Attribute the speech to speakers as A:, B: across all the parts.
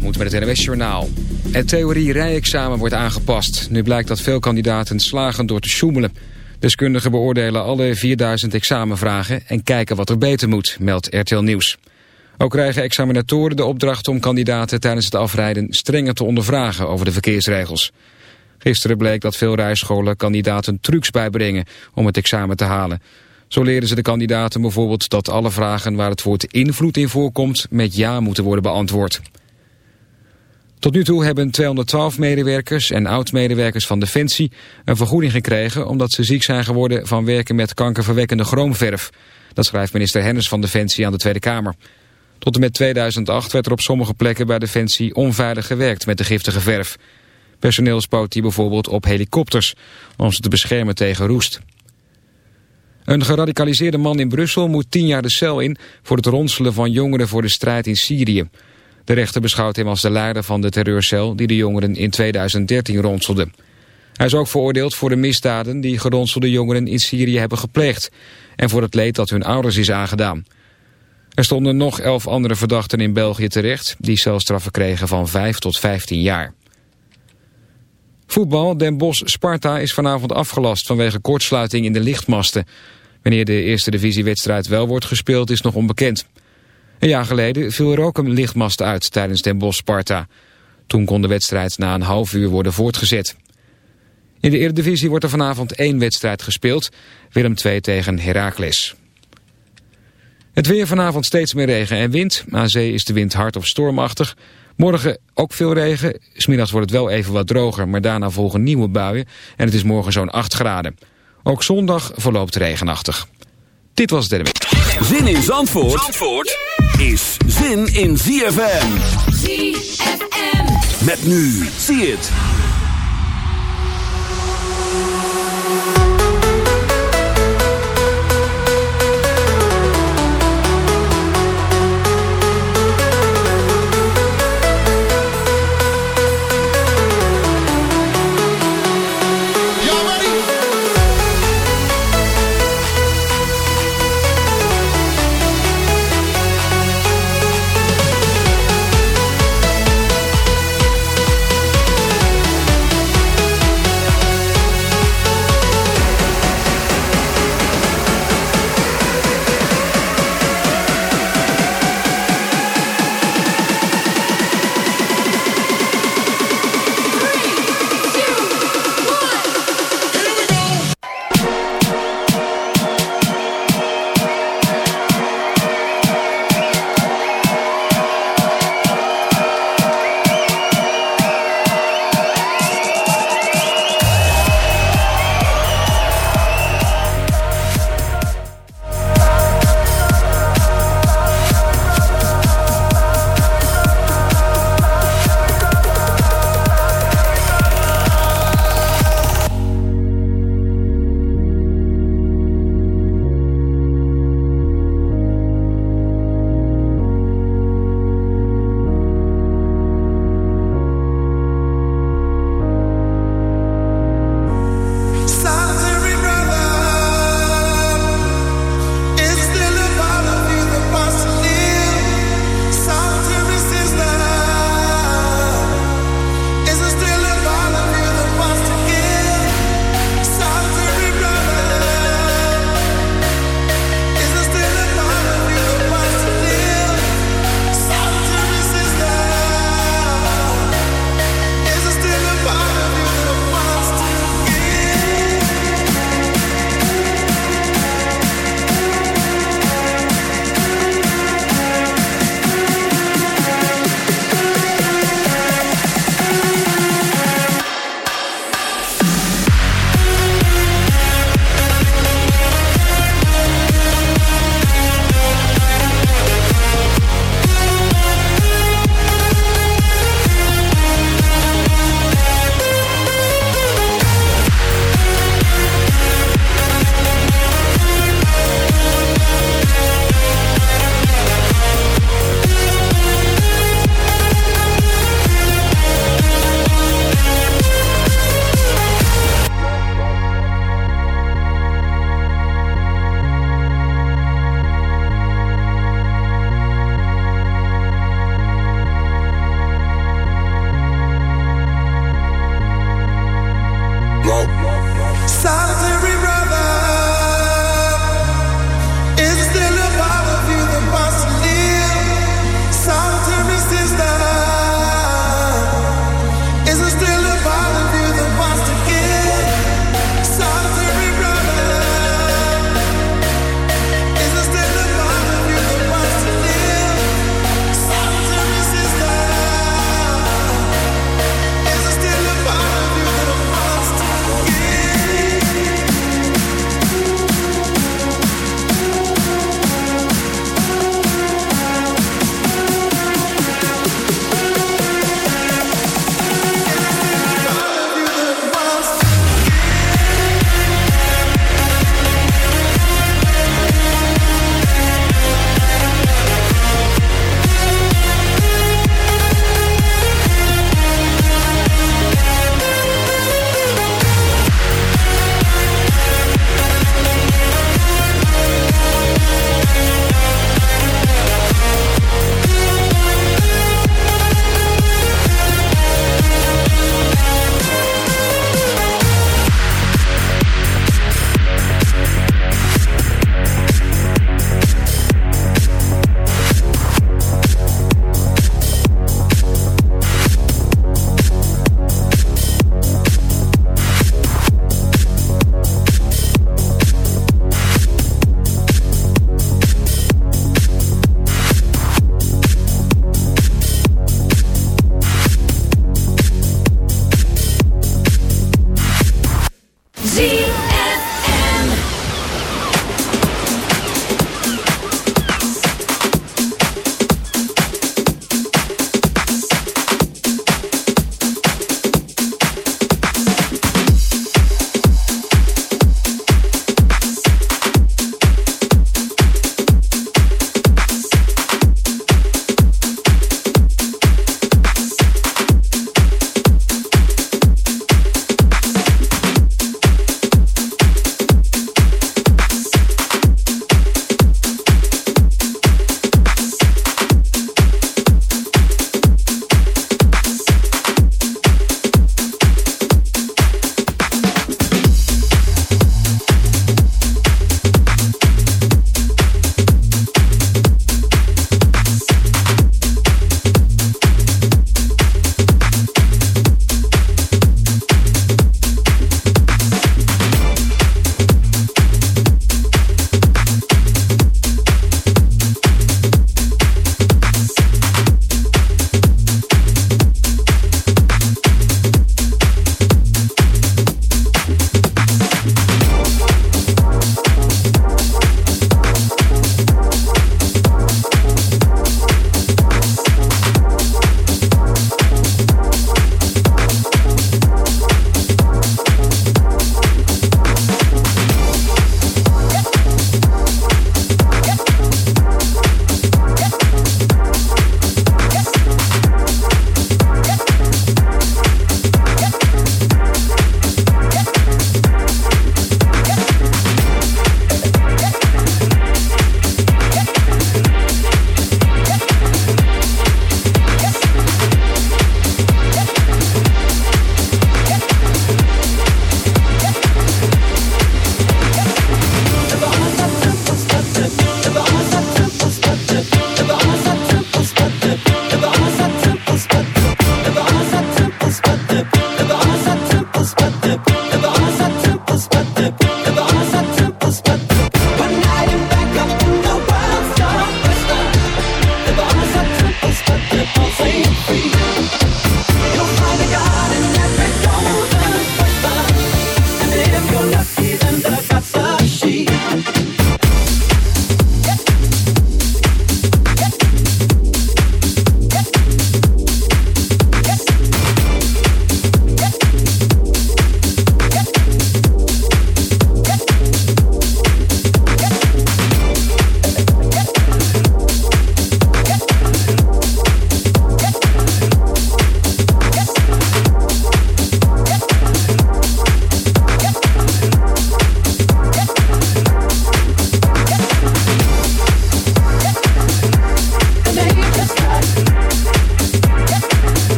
A: moet met het NWS Journaal. Het theorie-rijexamen wordt aangepast. Nu blijkt dat veel kandidaten slagen door te sjoemelen. Deskundigen beoordelen alle 4000 examenvragen en kijken wat er beter moet, meldt RTL Nieuws. Ook krijgen examinatoren de opdracht om kandidaten tijdens het afrijden strenger te ondervragen over de verkeersregels. Gisteren bleek dat veel rijscholen kandidaten trucs bijbrengen om het examen te halen. Zo leren ze de kandidaten bijvoorbeeld dat alle vragen waar het woord invloed in voorkomt met ja moeten worden beantwoord. Tot nu toe hebben 212 medewerkers en oud-medewerkers van Defensie een vergoeding gekregen omdat ze ziek zijn geworden van werken met kankerverwekkende chroomverf. Dat schrijft minister Hennis van Defensie aan de Tweede Kamer. Tot en met 2008 werd er op sommige plekken bij Defensie onveilig gewerkt met de giftige verf. Personeel spoot die bijvoorbeeld op helikopters om ze te beschermen tegen roest. Een geradicaliseerde man in Brussel moet tien jaar de cel in voor het ronselen van jongeren voor de strijd in Syrië. De rechter beschouwt hem als de leider van de terreurcel die de jongeren in 2013 ronselde. Hij is ook veroordeeld voor de misdaden die geronselde jongeren in Syrië hebben gepleegd en voor het leed dat hun ouders is aangedaan. Er stonden nog elf andere verdachten in België terecht die celstraffen kregen van 5 tot 15 jaar. Voetbal Den Bosch-Sparta is vanavond afgelast vanwege kortsluiting in de lichtmasten. Wanneer de eerste divisiewedstrijd wel wordt gespeeld is nog onbekend. Een jaar geleden viel er ook een lichtmast uit tijdens Den Bosch-Sparta. Toen kon de wedstrijd na een half uur worden voortgezet. In de Eredivisie wordt er vanavond één wedstrijd gespeeld. Willem II tegen Heracles. Het weer vanavond steeds meer regen en wind. Aan zee is de wind hard of stormachtig. Morgen ook veel regen. Smiddags wordt het wel even wat droger, maar daarna volgen nieuwe buien. En het is morgen zo'n 8 graden. Ook zondag verloopt regenachtig. Dit was het
B: Zin in Zandvoort, Zandvoort is zin in ZFM. ZFM. Met nu, zie het.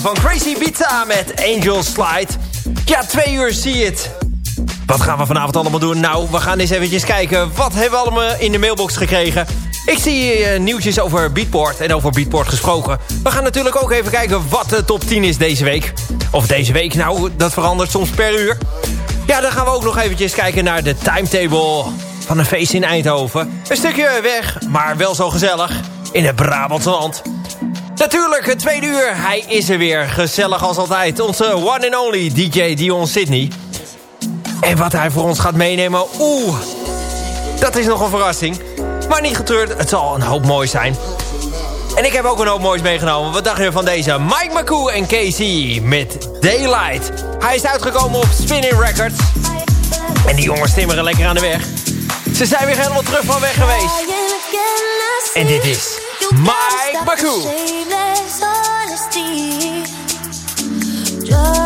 C: Van Crazy Pizza met Angel Slide. Ja, twee uur zie het. Wat gaan we vanavond allemaal doen? Nou, we gaan eens eventjes kijken. Wat hebben we allemaal in de mailbox gekregen? Ik zie uh, nieuwtjes over Beatport en over Beatport gesproken. We gaan natuurlijk ook even kijken wat de top 10 is deze week. Of deze week, nou, dat verandert soms per uur. Ja, dan gaan we ook nog eventjes kijken naar de timetable van een feest in Eindhoven. Een stukje weg, maar wel zo gezellig. In het Brabantse land. Natuurlijk, het tweede uur. Hij is er weer. Gezellig als altijd. Onze one and only DJ Dion Sydney. En wat hij voor ons gaat meenemen, oeh. Dat is nog een verrassing. Maar niet getreurd, het zal een hoop mooi zijn. En ik heb ook een hoop moois meegenomen. Wat dacht je van deze? Mike McCoo en Casey met Daylight. Hij is uitgekomen op Spinning Records. En die jongens timmeren lekker aan de weg. Ze zijn weer helemaal terug van weg geweest. En dit is Mike McCoo.
D: honesty. Just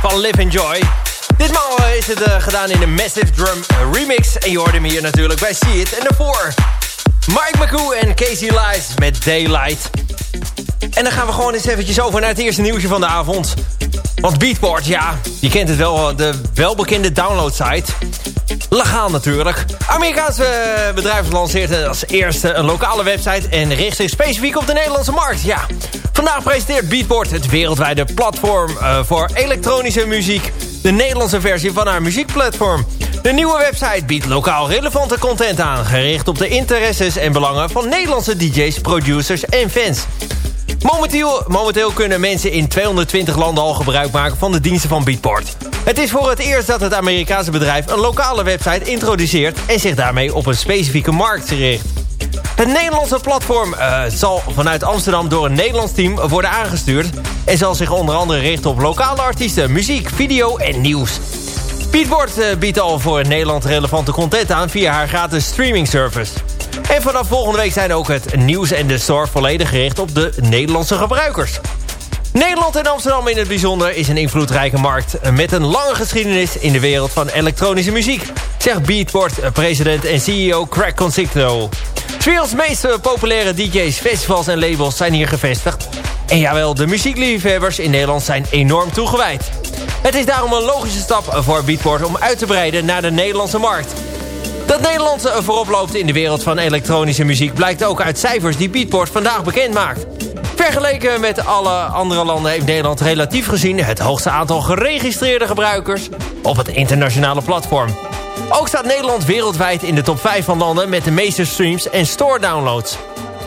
D: van Live Enjoy. Ditmaal is het uh, gedaan in een Massive Drum remix. En je hoorde hem hier natuurlijk bij See It. En daarvoor Mike McCoo en Casey Lies met Daylight. En dan gaan we gewoon eens eventjes over naar het eerste nieuwsje van de avond. Want Beatport, ja, je kent het wel, de welbekende downloadsite. Legaal natuurlijk. Amerikaanse bedrijf lanceert als eerste een lokale website... en richt zich specifiek op de Nederlandse markt. Ja, vandaag presenteert Beatport het wereldwijde platform uh, voor elektronische muziek... de Nederlandse versie van haar muziekplatform. De nieuwe website biedt lokaal relevante content aan... gericht op de interesses en belangen van Nederlandse DJ's, producers en fans... Momenteel, kunnen mensen in 220 landen al gebruik maken van de diensten van Beatport. Het is voor het eerst dat het Amerikaanse bedrijf een lokale website introduceert... en zich daarmee op een specifieke markt richt. Het Nederlandse platform uh, zal vanuit Amsterdam door een Nederlands team worden aangestuurd... en zal zich onder andere richten op lokale artiesten, muziek, video en nieuws. Beatport uh, biedt al voor Nederland relevante content aan via haar gratis streaming service. En vanaf volgende week zijn ook het nieuws en de store volledig gericht op de Nederlandse gebruikers. Nederland en Amsterdam in het bijzonder is een invloedrijke markt... met een lange geschiedenis in de wereld van elektronische muziek... zegt Beatport-president en CEO Craig Consigno. Werelds meest populaire DJ's, festivals en labels zijn hier gevestigd. En jawel, de muziekliefhebbers in Nederland zijn enorm toegewijd. Het is daarom een logische stap voor Beatport om uit te breiden naar de Nederlandse markt... Dat Nederland voorop loopt in de wereld van elektronische muziek... blijkt ook uit cijfers die Beatport vandaag bekend maakt. Vergeleken met alle andere landen heeft Nederland relatief gezien... het hoogste aantal geregistreerde gebruikers op het internationale platform. Ook staat Nederland wereldwijd in de top 5 van landen... met de meeste streams en store-downloads.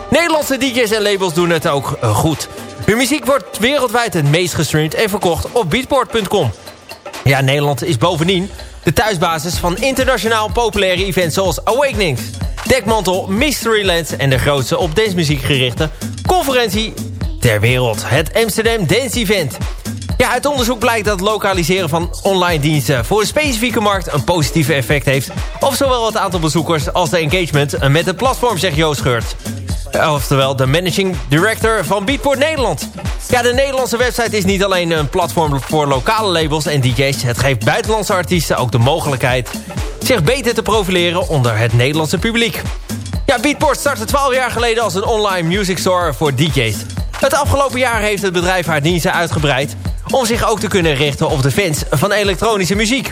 D: Nederlandse DJ's en labels doen het ook eh, goed. Hun muziek wordt wereldwijd het meest gestreamd en verkocht op beatport.com. Ja, Nederland is bovendien de thuisbasis van internationaal populaire events zoals Awakenings, Dekmantel, Mysteryland en de grootste op dancemuziek gerichte conferentie ter wereld. Het Amsterdam Dance Event. Ja, uit onderzoek blijkt dat lokaliseren van online diensten voor een specifieke markt een positief effect heeft op zowel het aantal bezoekers als de engagement met het platform, zegt Joost Geurt. Oftewel de managing director van Beatport Nederland. Ja, de Nederlandse website is niet alleen een platform voor lokale labels en DJ's. Het geeft buitenlandse artiesten ook de mogelijkheid zich beter te profileren onder het Nederlandse publiek. Ja, Beatport startte 12 jaar geleden als een online music store voor DJ's. Het afgelopen jaar heeft het bedrijf haar diensten uitgebreid... om zich ook te kunnen richten op de fans van elektronische muziek.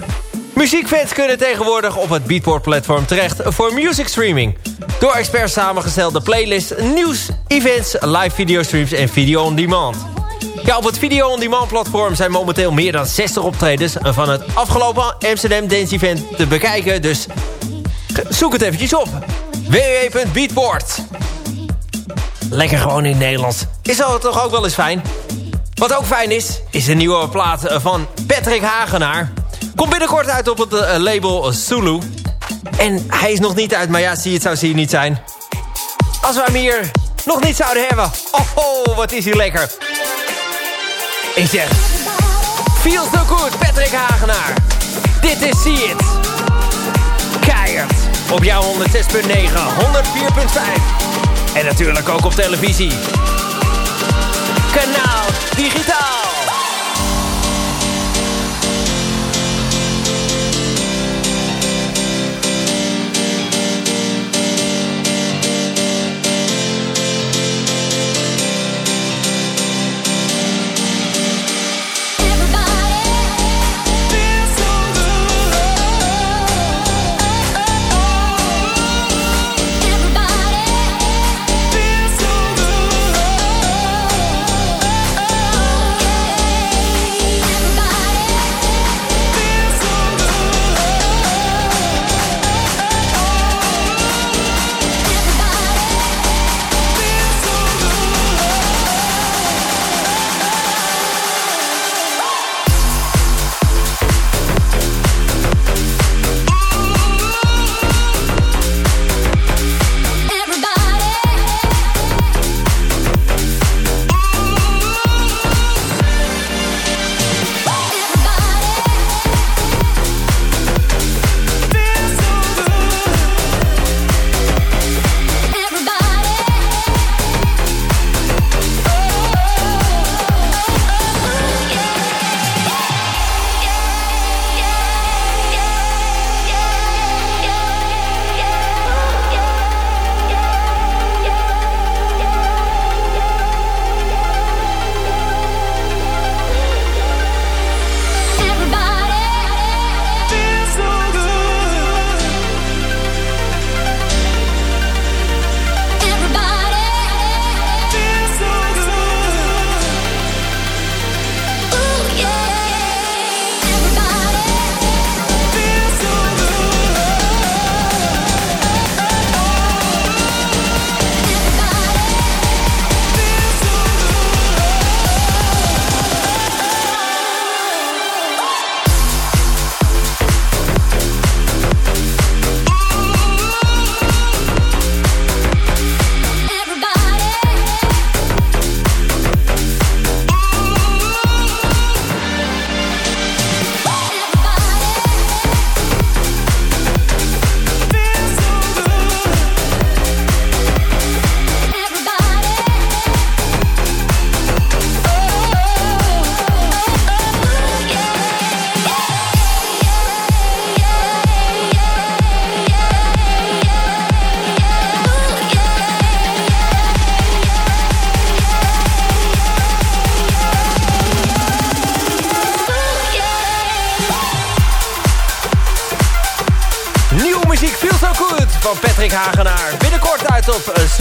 D: Muziekfans kunnen tegenwoordig op het Beatport-platform terecht voor music streaming. Door experts samengestelde playlists, nieuws, events, live videostreams en video on demand. Ja, op het Video on Demand platform zijn momenteel meer dan 60 optredens van het afgelopen Amsterdam Dance Event te bekijken. Dus zoek het eventjes op. www.beatport. Lekker gewoon in Nederlands. Is dat toch ook wel eens fijn? Wat ook fijn is, is de nieuwe plaat van Patrick Hagenaar. Komt binnenkort uit op het uh, label Zulu. En hij is nog niet uit, maar ja, zie het zou zie niet zijn. Als we hem hier nog niet zouden hebben. Oh, oh wat is hij lekker. Ik zeg... Feels so good, Patrick Hagenaar. Dit is See It. Keihard. Op jouw 106.9, 104.5. En natuurlijk ook op televisie. Kanaal Digitaal.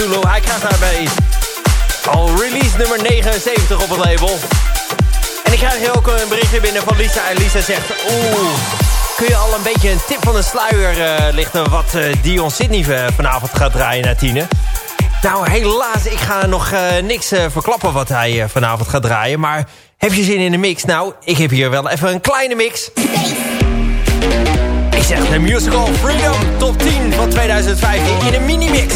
D: Hij krijgt daarbij al release nummer 79 op het label. En ik krijg hier ook een berichtje binnen van Lisa. En Lisa zegt, oeh, kun je al een beetje een tip van de sluier uh, lichten... wat uh, Dion Sydney vanavond gaat draaien naar tienen? Nou, helaas, ik ga nog niks verklappen wat hij vanavond gaat draaien. Maar heb je zin in een mix? Nou, ik heb hier wel even een kleine mix. Ik zeg de Musical Freedom Top 10 van 2015 in een mini-mix.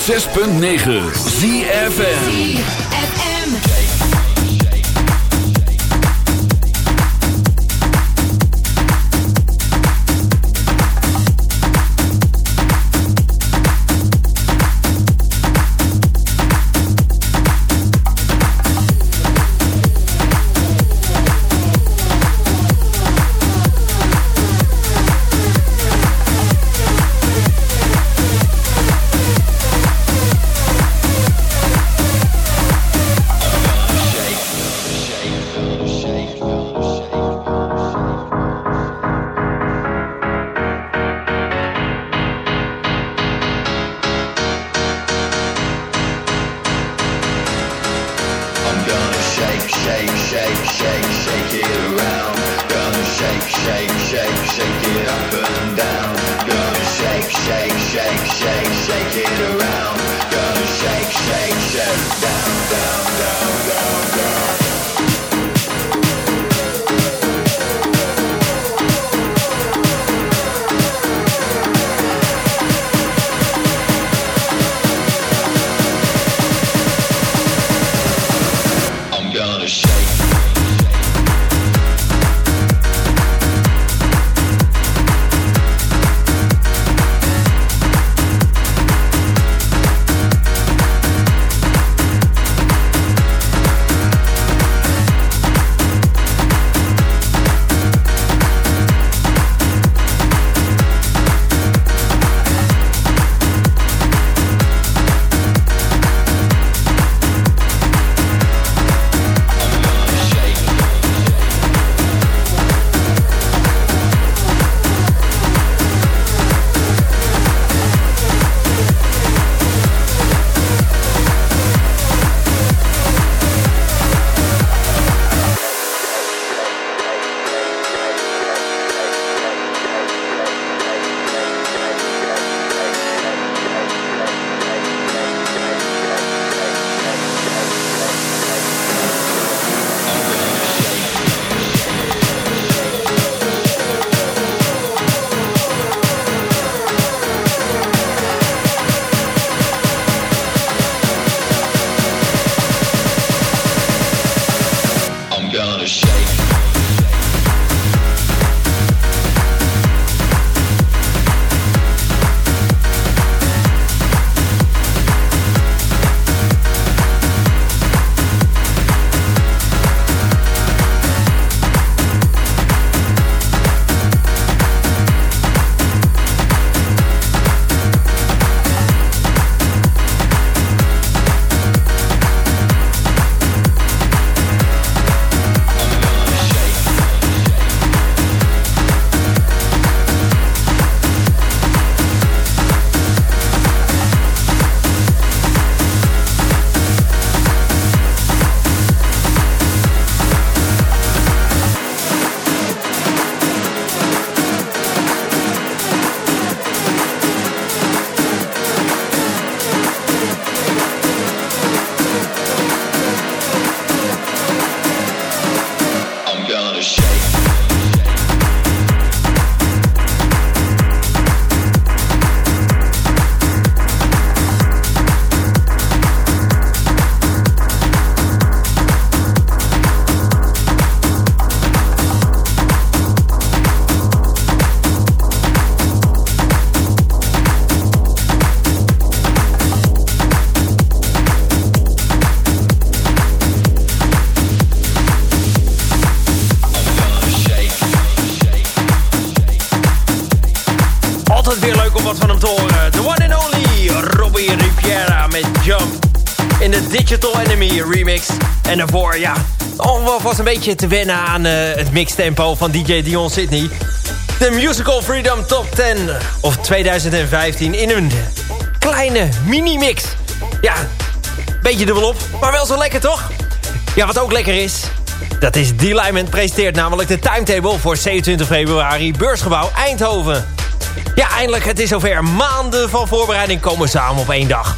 B: 106.9
D: Digital Enemy remix. En daarvoor, ja, oh, was een beetje te wennen aan uh, het mixtempo van DJ Dion Sydney. De Musical Freedom Top 10 of 2015 in een kleine mini-mix. Ja, beetje dubbelop, maar wel zo lekker toch? Ja, wat ook lekker is, dat is D-Lyman presenteert namelijk de timetable voor 27 februari Beursgebouw Eindhoven. Ja, eindelijk, het is zover. Maanden van voorbereiding komen samen op één dag.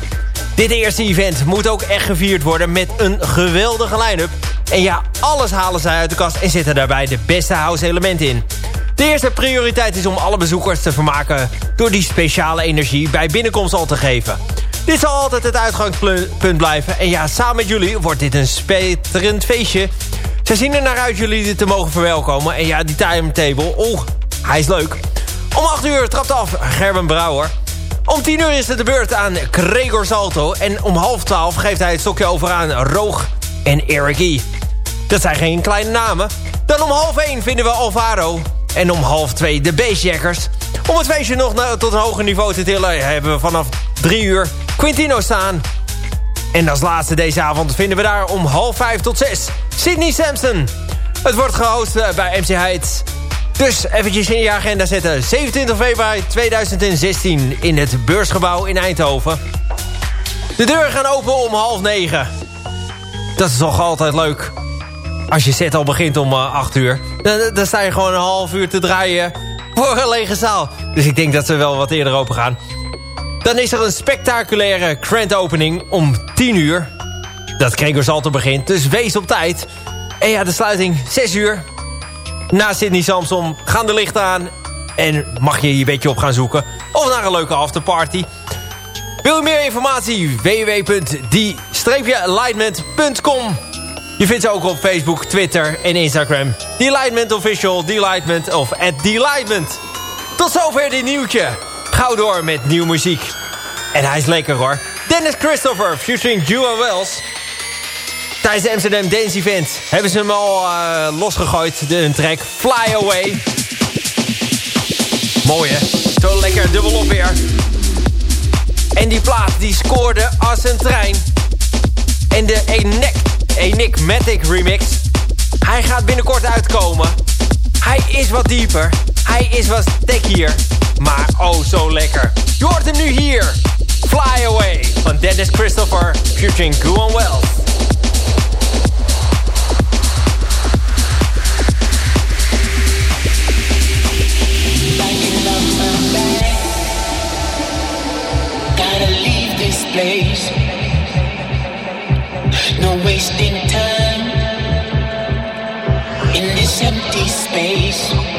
D: Dit eerste event moet ook echt gevierd worden met een geweldige line-up. En ja, alles halen zij uit de kast en zitten daarbij de beste house elementen in. De eerste prioriteit is om alle bezoekers te vermaken... door die speciale energie bij binnenkomst al te geven. Dit zal altijd het uitgangspunt blijven. En ja, samen met jullie wordt dit een speterend feestje. Ze zien er naar uit jullie te mogen verwelkomen. En ja, die timetable, oh, hij is leuk. Om 8 uur trapt af Gerben Brouwer. Om 10 uur is het de beurt aan Gregor Salto. En om half 12 geeft hij het stokje over aan Roog en Eric E. Dat zijn geen kleine namen. Dan om half 1 vinden we Alvaro. En om half 2 de Bassjackers. Om het feestje nog tot een hoger niveau te tillen... hebben we vanaf 3 uur Quintino staan. En als laatste deze avond vinden we daar om half 5 tot 6... Sydney Sampson. Het wordt gehost eh, bij MC Heights. Dus eventjes in je agenda zetten. 27 februari 2016 in het beursgebouw in Eindhoven. De deuren gaan open om half negen. Dat is toch altijd leuk. Als je set al begint om 8 eh, uur. Dan, dan sta je gewoon een half uur te draaien voor een lege zaal. Dus ik denk dat ze wel wat eerder open gaan. Dan is er een spectaculaire grand opening om 10 uur. Dat Gregor Salto begint, dus wees op tijd. En ja, de sluiting 6 uur. Na Sydney Samson gaan de lichten aan. En mag je je bedje op gaan zoeken. Of naar een leuke afterparty. Wil je meer informatie? www.die-lightment.com Je vindt ze ook op Facebook, Twitter en Instagram. Delightment Official, Delightment of at Delightment. Tot zover dit nieuwtje. Gauw door met nieuwe muziek. En hij is lekker hoor. Dennis Christopher featuring Jewel Wells. Tijdens de Amsterdam Dance Event hebben ze hem al uh, losgegooid. De, track Fly Away. Mooi hè? Zo lekker dubbelop weer. En die plaat die scoorde als een trein. En de Enigmatic remix. Hij gaat binnenkort uitkomen. Hij is wat dieper. Hij is wat techier. Maar oh zo lekker. Je hoort hem nu hier. Fly Away van Dennis Christopher featuring Guan Wells. Place. No wasting time in this empty space.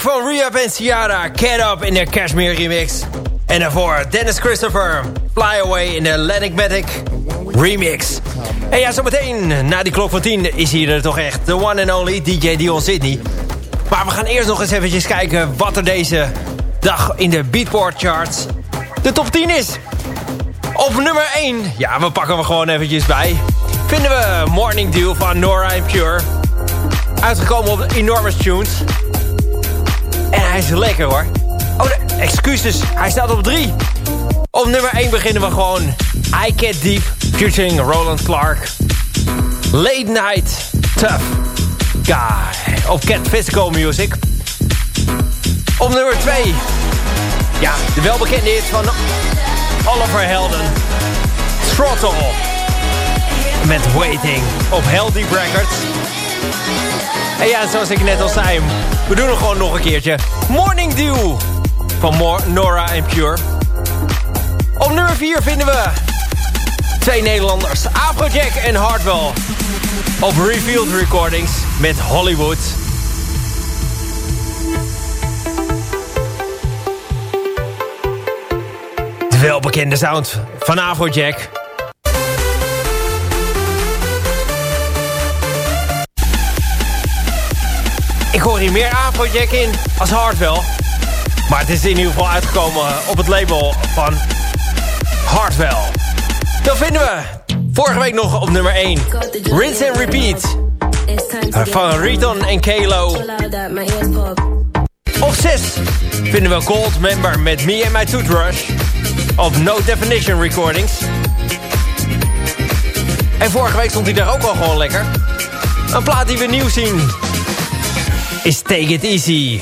D: Van Rehab en Ciara. Get Up in de Cashmere remix. En daarvoor Dennis Christopher. Fly Away in de Lenigmatic remix. En ja, zometeen na die klok van 10 is hier er toch echt de one and only DJ Dion Sydney. Maar we gaan eerst nog eens eventjes kijken wat er deze dag in de Beatport charts de top 10 is. Op nummer 1, ja, we pakken hem gewoon eventjes bij. Vinden we Morning Dew van Nora en Pure. Uitgekomen op Enormous Tunes. Hij is lekker hoor. Oh, excuses. Hij staat op 3. Op nummer 1 beginnen we gewoon. I Get Deep, featuring Roland Clark. Late Night, Tough Guy. Op Cat Physical Music. Op nummer 2. Ja, de welbekende hit van Oliver Helden. Throttle. Met Waiting op Deep Records. En ja, zoals ik net al zei, we doen het gewoon nog een keertje. Morning Dew van Nora en Pure. Op nummer 4 vinden we twee Nederlanders, Afrojack en Hardwell. Op Revealed Recordings met Hollywood. De welbekende sound van Afrojack. Ik hoor hier meer Afrojack in als Hardwell. Maar het is in ieder geval uitgekomen op het label van Hardwell. Dan vinden we vorige week nog op nummer 1. Rinse and Repeat. Van Riton en Kalo. Op 6 vinden we Gold Member met Me and My Toothbrush. Op No Definition Recordings. En vorige week stond hij daar ook al gewoon lekker. Een plaat die we nieuw zien is Take It Easy.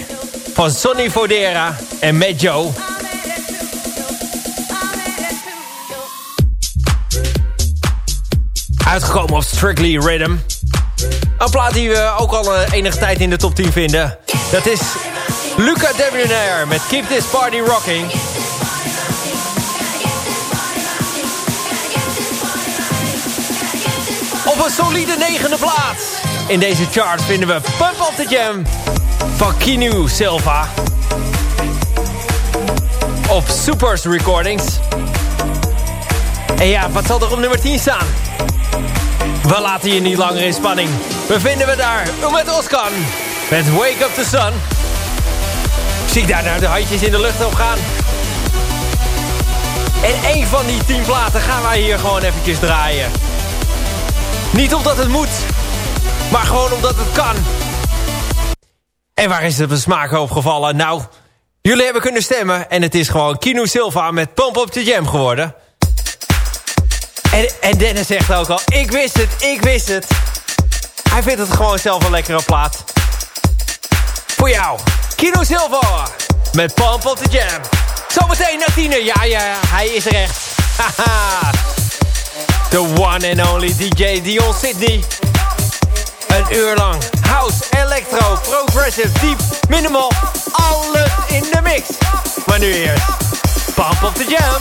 D: Van Sonny Fodera en Joe. Uitgekomen op Strictly Rhythm. Een plaat die we ook al uh, enige tijd in de top 10 vinden. Dat is Luca Debonair met Keep This Party Rocking. Op een solide negende plaats. In deze chart vinden we Pump Up The Jam van Kinu Silva. Op Supers Recordings. En ja, wat zal er op nummer 10 staan? We laten je niet langer in spanning. We vinden we daar met Oscar. Met Wake Up The Sun. Zie ik daar naar de handjes in de lucht op gaan. En één van die tien platen gaan wij hier gewoon eventjes draaien. Niet omdat het moet, maar gewoon omdat het kan. En waar is op smaak opgevallen? Nou, jullie hebben kunnen stemmen en het is gewoon Kino Silva met Pump Up The Jam geworden. En, en Dennis zegt ook al, ik wist het, ik wist het. Hij vindt het gewoon zelf een lekkere plaat. Voor jou, Kino Silva met Pump Up The Jam. Zometeen naar Tine, ja, ja, hij is er echt. Haha. The one and only DJ Dion Sydney. Een uur lang. House, electro, progressive, deep, minimal. Alles in de mix. Maar nu eerst. Pump up the jam.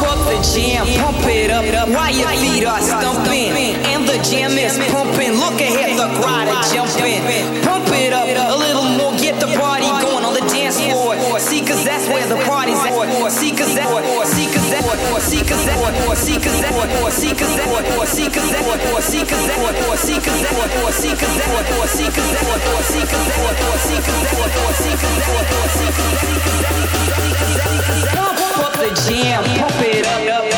E: Pump the jam, pump it up up. while your feet are stumping. And the jam is pumping. Look ahead, the crowd is jumping. Pump it up a little more, get the party going on the dance floor. See, cause that's where the party's at. See, cause that, Pump the jam, pump it up.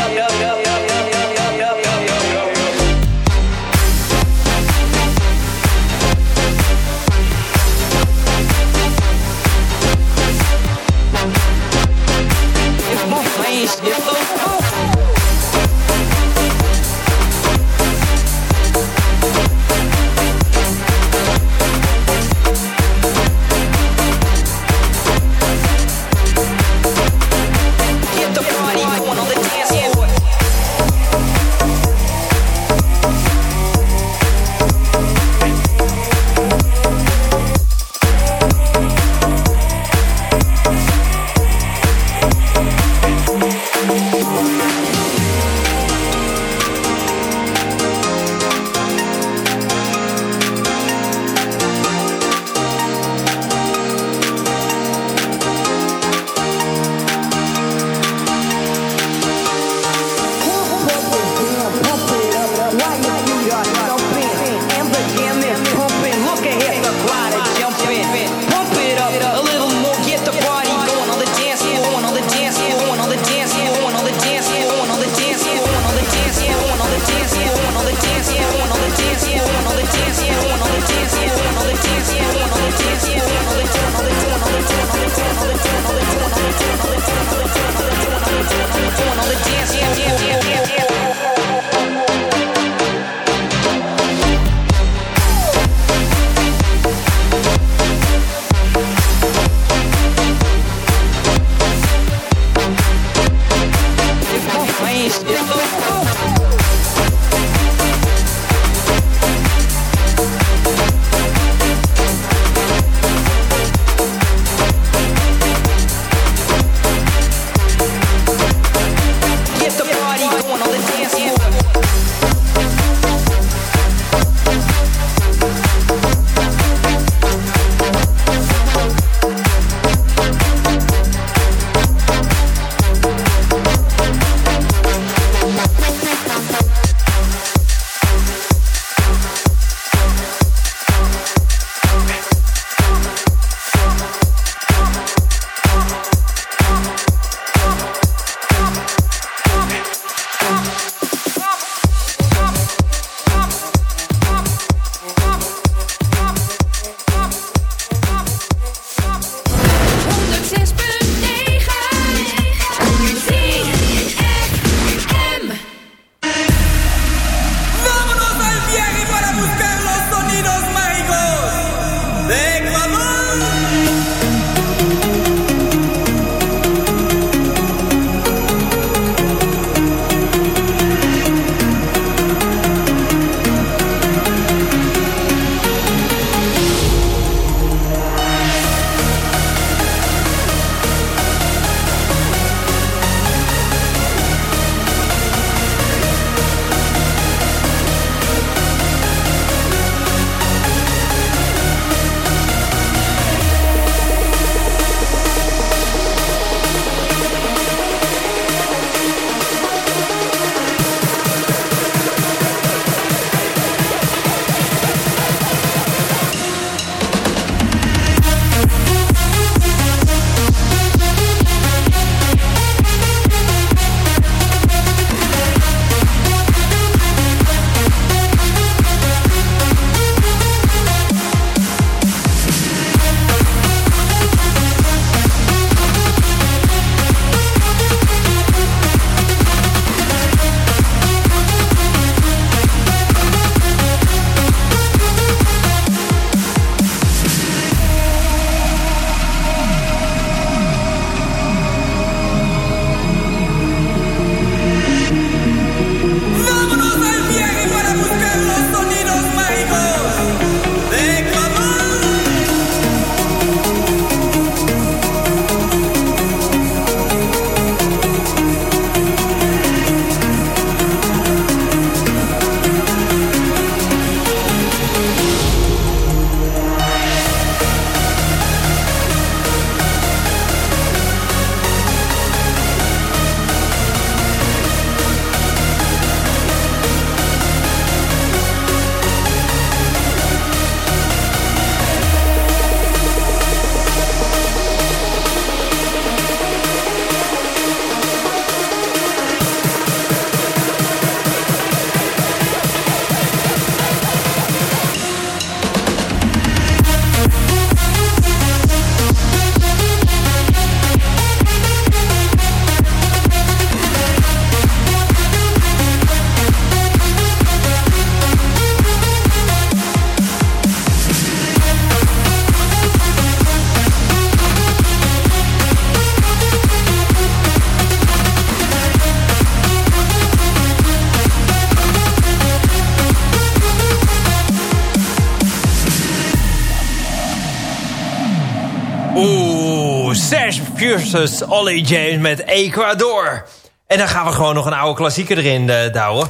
F: Versus Ollie James met Ecuador. En dan gaan we gewoon nog een oude klassieker erin uh, douwen.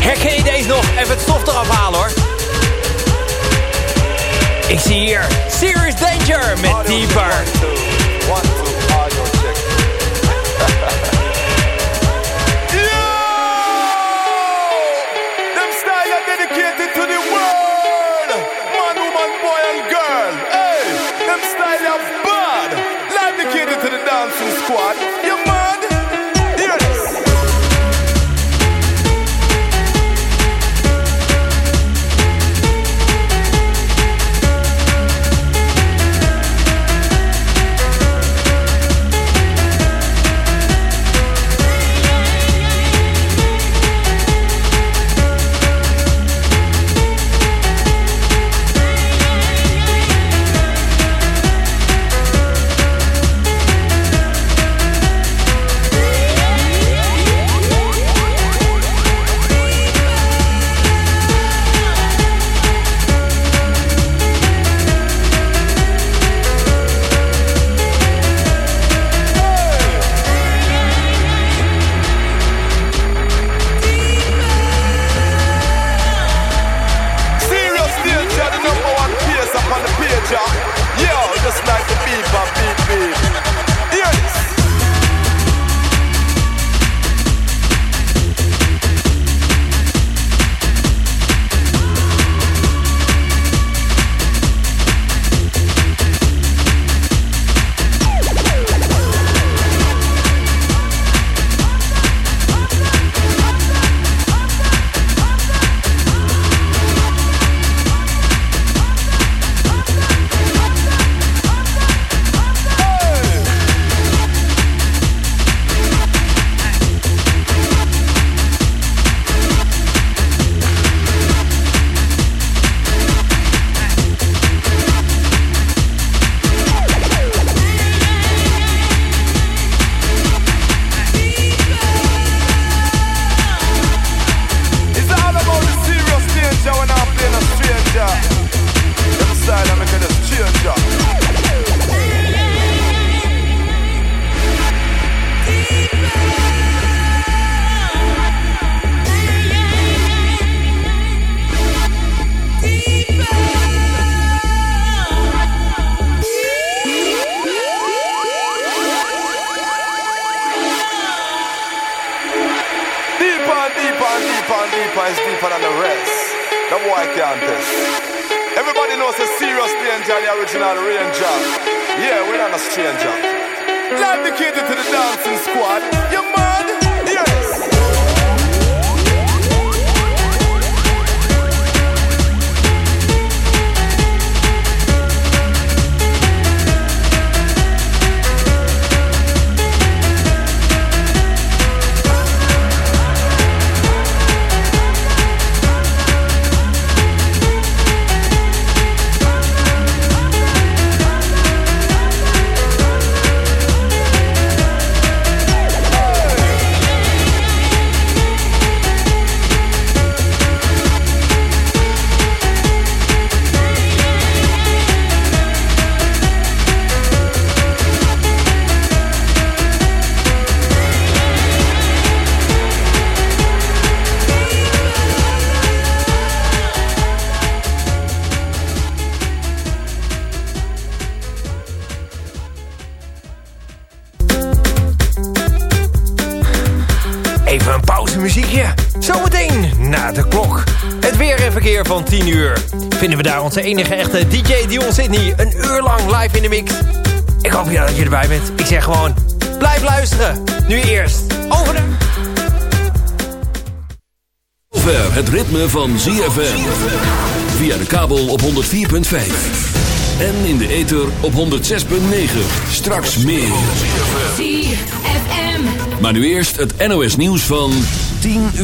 F: Herken je deze nog? Even het stof eraf halen hoor. Ik zie hier Serious Danger met Deeper. tougher than the rest. That boy can't test. Everybody knows a serious danger, the original ranger. Yeah, we're not a stranger. Let the kid into the dancing
D: squad. You mad?
F: Van 10 uur vinden we daar onze enige echte DJ Dion Sydney. Een uur lang live in de mix. Ik hoop ja, dat je erbij bent. Ik zeg gewoon, blijf luisteren. Nu eerst, over de...
G: Over het ritme van ZFM. Via de kabel op 104.5. En in de ether op 106.9. Straks meer.
H: ZFM.
G: Maar nu eerst het NOS nieuws van 10 uur.